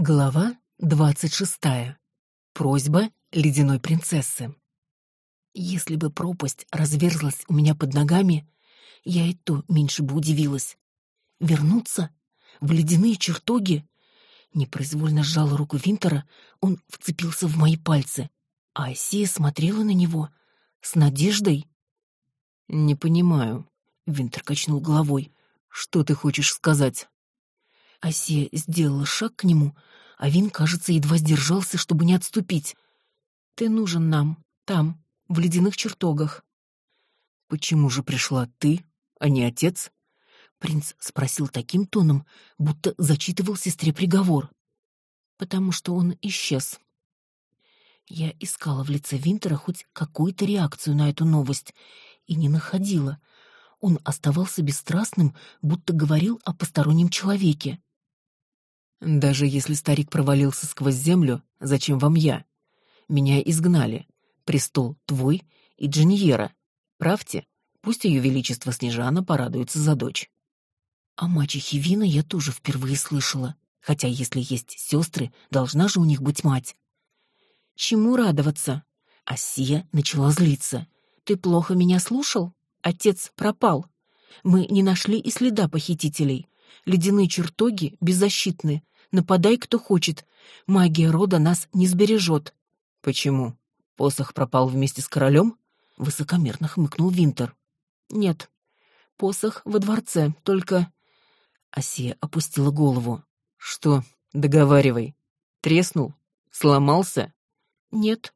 Глава двадцать шестая. Просьба ледяной принцессы. Если бы пропасть разверзлась у меня под ногами, я и то меньше бы удивилась. Вернуться? В ледяные чертоги? Непроизвольно сжала руку Винтера, он вцепился в мои пальцы, а Асия смотрела на него с надеждой. «Не понимаю», — Винтер качнул головой. «Что ты хочешь сказать?» Асия сделала шаг к нему, а Вин, кажется, едва сдержался, чтобы не отступить. «Ты нужен нам, там, в ледяных чертогах». «Почему же пришла ты, а не отец?» Принц спросил таким тоном, будто зачитывал сестре приговор. «Потому что он исчез». Я искала в лице Винтера хоть какую-то реакцию на эту новость и не находила. Он оставался бесстрастным, будто говорил о постороннем человеке. Даже если старик провалился сквозь землю, зачем вам я? Меня изгнали. Престол твой и Джиньера. Правьте, пусть ее величество Снежана порадуется за дочь. О мачехе Вина я тоже впервые слышала, хотя если есть сестры, должна же у них быть мать. Чему радоваться? Асия начала злиться. Ты плохо меня слушал? Отец пропал. Мы не нашли и следа похитителей. Ледяные чертоги беззащитны. Нападай, кто хочет. Магия рода нас не сбережет. Почему? Посох пропал вместе с королем? Высокомерно хмыкнул Винтер. Нет. Посох во дворце, только... Асия опустила голову. Что? Договаривай. Треснул? Сломался? Нет.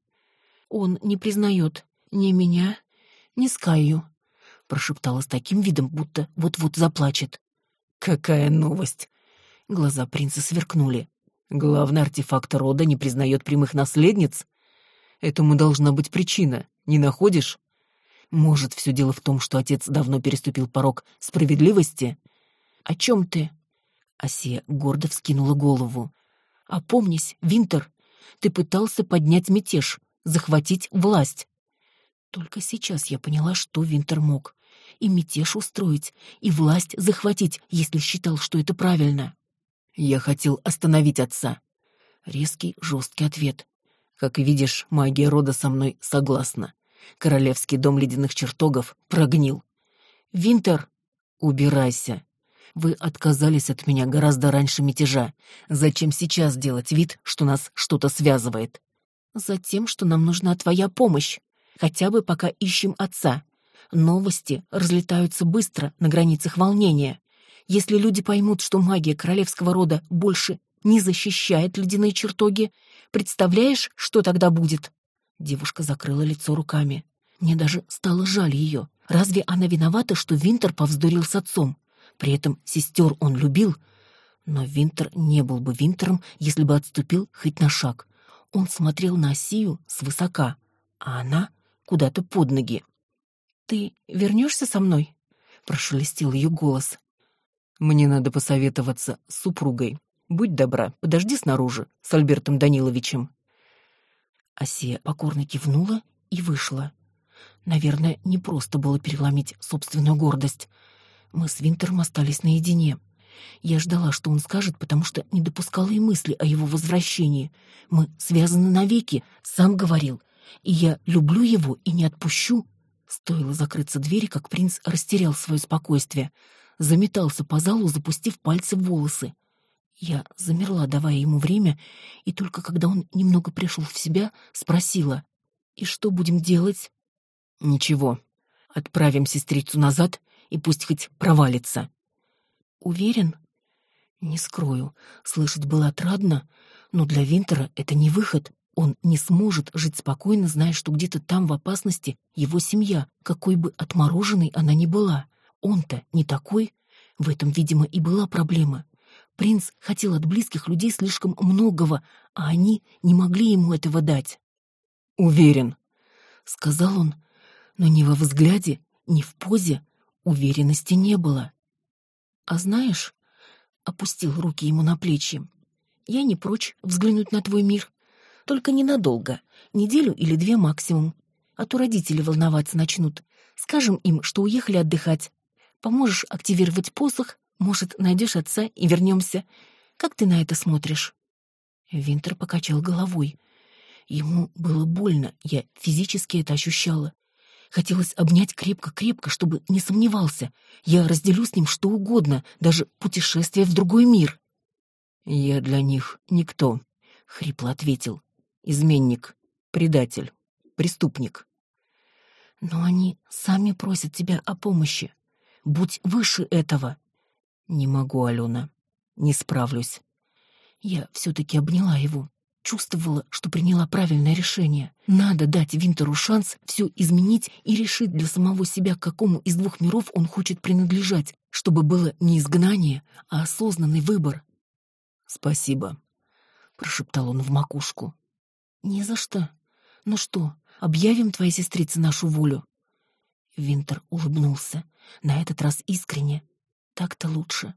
Он не признает ни меня, ни Скаю, прошептала с таким видом, будто вот-вот заплачет. Какая новость! Глаза принца сверкнули. Главный артефакт рода не признает прямых наследниц? Этому должна быть причина, не находишь? Может, все дело в том, что отец давно переступил порог справедливости? О чем ты? Асия гордо вскинула голову. Опомнись, Винтер, ты пытался поднять мятеж, захватить власть. Только сейчас я поняла, что Винтер мог. И мятеж устроить, и власть захватить, если считал, что это правильно. Я хотел остановить отца. Резкий, жесткий ответ. Как видишь, магия рода со мной согласна. Королевский дом ледяных чертогов прогнил. Винтер, убирайся. Вы отказались от меня гораздо раньше мятежа. Зачем сейчас делать вид, что нас что-то связывает? Затем, что нам нужна твоя помощь. Хотя бы пока ищем отца. Новости разлетаются быстро на границах волнения. Если люди поймут, что магия королевского рода больше не защищает ледяные чертоги, представляешь, что тогда будет?» Девушка закрыла лицо руками. Мне даже стало жаль ее. Разве она виновата, что Винтер повздорил с отцом? При этом сестер он любил. Но Винтер не был бы Винтером, если бы отступил хоть на шаг. Он смотрел на Осию свысока, а она куда-то под ноги. «Ты вернешься со мной?» — прошелестел ее голос. Мне надо посоветоваться с супругой. Будь добра, подожди снаружи с Альбертом Даниловичем. Асия покорно кивнула и вышла. Наверное, не просто было переломить собственную гордость. Мы с Винтером остались наедине. Я ждала, что он скажет, потому что не допускала и мысли о его возвращении. Мы связаны навеки, сам говорил. И я люблю его и не отпущу. Стоило закрыться двери, как принц растерял свое спокойствие — заметался по залу, запустив пальцы в волосы. Я замерла, давая ему время, и только когда он немного пришел в себя, спросила, «И что будем делать?» «Ничего. Отправим сестрицу назад, и пусть хоть провалится». «Уверен?» «Не скрою, слышать было отрадно, но для Винтера это не выход. Он не сможет жить спокойно, зная, что где-то там в опасности его семья, какой бы отмороженной она ни была. Он-то не такой. В этом, видимо, и была проблема. Принц хотел от близких людей слишком многого, а они не могли ему этого дать. «Уверен», — сказал он, но ни во взгляде, ни в позе уверенности не было. «А знаешь...» — опустил руки ему на плечи. «Я не прочь взглянуть на твой мир. Только ненадолго, неделю или две максимум. А то родители волноваться начнут. Скажем им, что уехали отдыхать, Поможешь активировать посох, может, найдешь отца и вернемся. Как ты на это смотришь?» Винтер покачал головой. Ему было больно, я физически это ощущала. Хотелось обнять крепко-крепко, чтобы не сомневался. Я разделю с ним что угодно, даже путешествие в другой мир. «Я для них никто», — хрипло ответил. «Изменник, предатель, преступник». «Но они сами просят тебя о помощи. Будь выше этого». «Не могу, Алена. Не справлюсь». Я все-таки обняла его чувствовала, что приняла правильное решение. Надо дать Винтеру шанс все изменить и решить для самого себя, к какому из двух миров он хочет принадлежать, чтобы было не изгнание, а осознанный выбор. «Спасибо», — прошептал он в макушку. «Не за что. Ну что, объявим твоей сестрице нашу волю?» Винтер улыбнулся, на этот раз искренне. «Так-то лучше».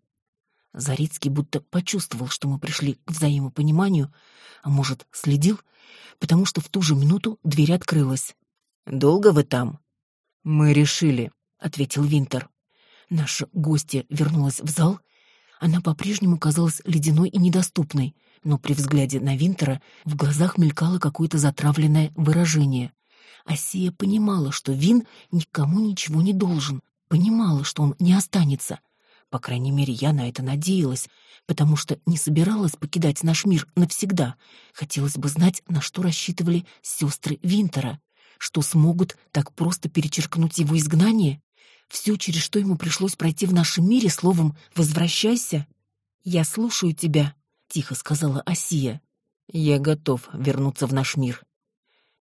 Зарицкий будто почувствовал, что мы пришли к взаимопониманию, а может, следил, потому что в ту же минуту дверь открылась. «Долго вы там?» «Мы решили», — ответил Винтер. Наша гостья вернулась в зал. Она по-прежнему казалась ледяной и недоступной, но при взгляде на Винтера в глазах мелькало какое-то затравленное выражение. Асия понимала, что Вин никому ничего не должен, понимала, что он не останется — по крайней мере, я на это надеялась, потому что не собиралась покидать наш мир навсегда. Хотелось бы знать, на что рассчитывали сестры Винтера, что смогут так просто перечеркнуть его изгнание. Все, через что ему пришлось пройти в нашем мире, словом «возвращайся». «Я слушаю тебя», — тихо сказала Асия. «Я готов вернуться в наш мир».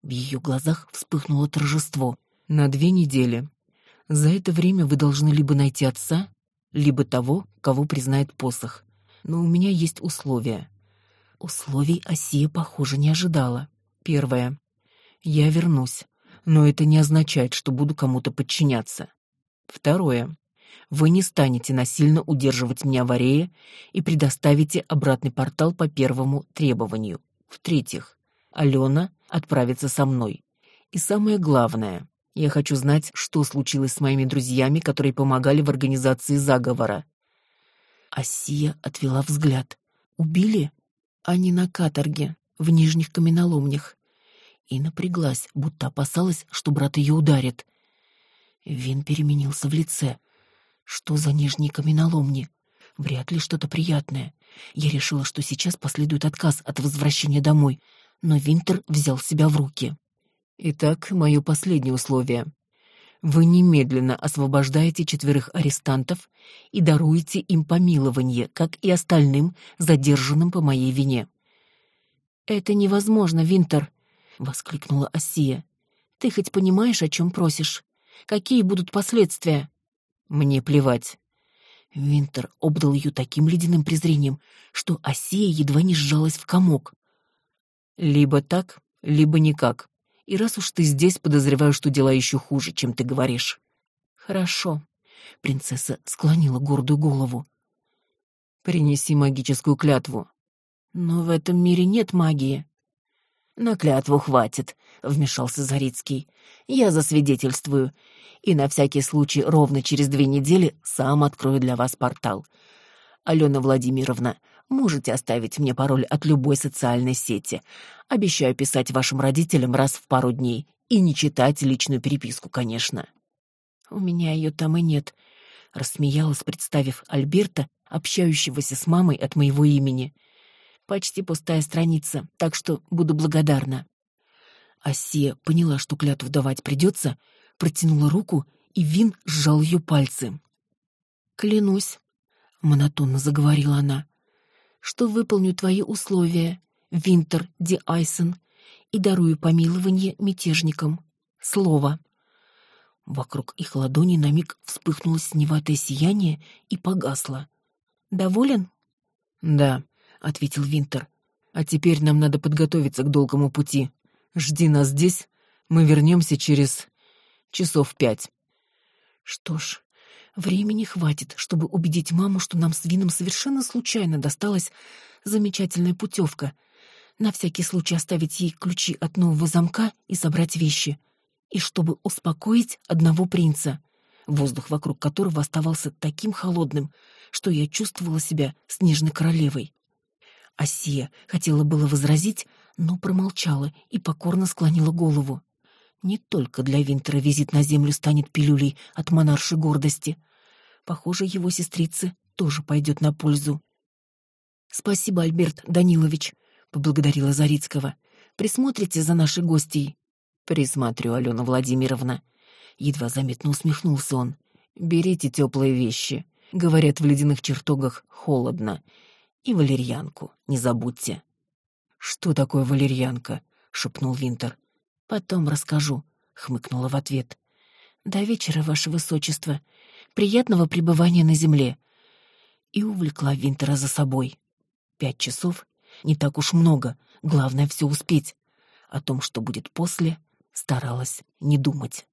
В ее глазах вспыхнуло торжество. «На две недели. За это время вы должны либо найти отца, либо того, кого признает посох. Но у меня есть условия. Условий Осия, похоже, не ожидала. Первое. Я вернусь, но это не означает, что буду кому-то подчиняться. Второе. Вы не станете насильно удерживать меня в арее и предоставите обратный портал по первому требованию. В-третьих, Алена отправится со мной. И самое главное, я хочу знать, что случилось с моими друзьями, которые помогали в организации заговора. Асия отвела взгляд. Убили? Они на каторге, в нижних каменоломнях. И напряглась, будто опасалась, что брат ее ударит. Вин переменился в лице. Что за нижние каменоломни? Вряд ли что-то приятное. Я решила, что сейчас последует отказ от возвращения домой, но Винтер взял себя в руки. Итак, мое последнее условие. Вы немедленно освобождаете четверых арестантов и даруете им помилование, как и остальным, задержанным по моей вине. «Это невозможно, Винтер!» — воскликнула Осия. «Ты хоть понимаешь, о чем просишь? Какие будут последствия?» «Мне плевать». Винтер обдал ее таким ледяным презрением, что Осия едва не сжалась в комок. «Либо так, либо никак. И раз уж ты здесь, подозреваю, что дела еще хуже, чем ты говоришь. Хорошо. Принцесса склонила гордую голову. Принеси магическую клятву. Но в этом мире нет магии. На клятву хватит, вмешался Зарицкий. Я засвидетельствую. И на всякий случай ровно через две недели сам открою для вас портал. Алена Владимировна, Можете оставить мне пароль от любой социальной сети. Обещаю писать вашим родителям раз в пару дней и не читать личную переписку, конечно. У меня ее там и нет, рассмеялась, представив Альберта, общающегося с мамой от моего имени. Почти пустая страница, так что буду благодарна. Асия поняла, что клятву давать придется, протянула руку, и Вин сжал ее пальцы. «Клянусь», — монотонно заговорила она, что выполню твои условия, Винтер Ди Айсен, и дарую помилование мятежникам. Слово. Вокруг их ладони на миг вспыхнуло синеватое сияние и погасло. «Доволен?» «Да», — ответил Винтер. «А теперь нам надо подготовиться к долгому пути. Жди нас здесь, мы вернемся через... часов пять». Что ж, Времени хватит, чтобы убедить маму, что нам с Вином совершенно случайно досталась замечательная путевка. На всякий случай оставить ей ключи от нового замка и собрать вещи. И чтобы успокоить одного принца, воздух вокруг которого оставался таким холодным, что я чувствовала себя снежной королевой. Асия хотела было возразить, но промолчала и покорно склонила голову. Не только для Винтера визит на землю станет пилюлей от монаршей гордости. Похоже, его сестрице тоже пойдет на пользу. «Спасибо, Альберт Данилович», — поблагодарила Зарицкого. «Присмотрите за нашей гостьей». «Присмотрю, Алена Владимировна». Едва заметно усмехнулся он. «Берите теплые вещи. Говорят, в ледяных чертогах холодно. И валерьянку не забудьте». «Что такое валерьянка?» — шепнул Винтер. «Потом расскажу», — хмыкнула в ответ. «До вечера, ваше высочество. Приятного пребывания на земле». И увлекла Винтера за собой. Пять часов — не так уж много, главное — все успеть. О том, что будет после, старалась не думать.